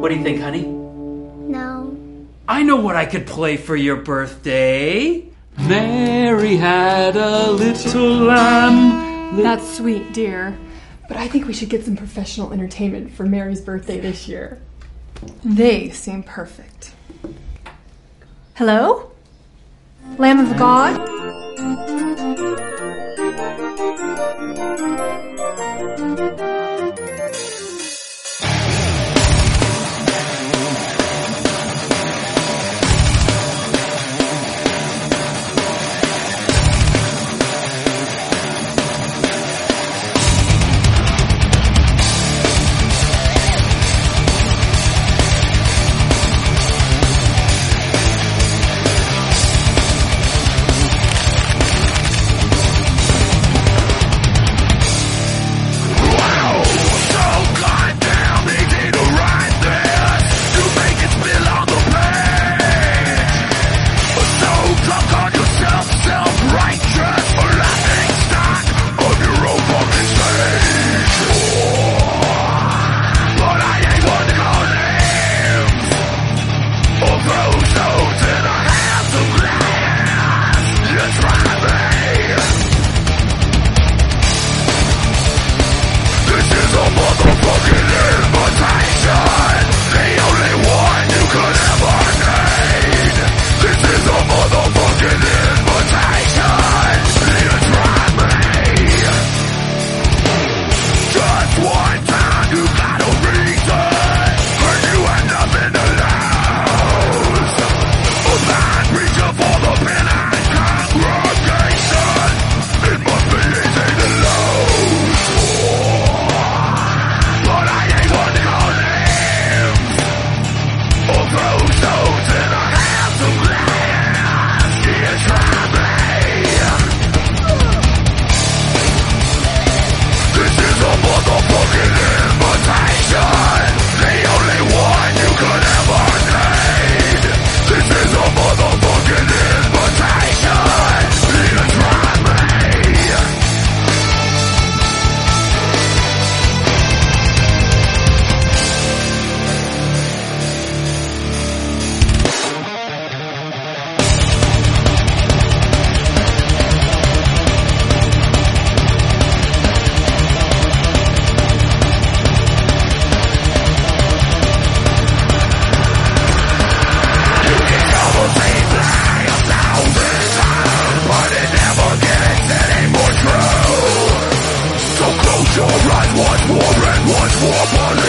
What do you think, honey? No. I know what I could play for your birthday. Mary had a little lamb. That's sweet, dear. But I think we should get some professional entertainment for Mary's birthday this year. They seem perfect. Hello? Lamb of God? Once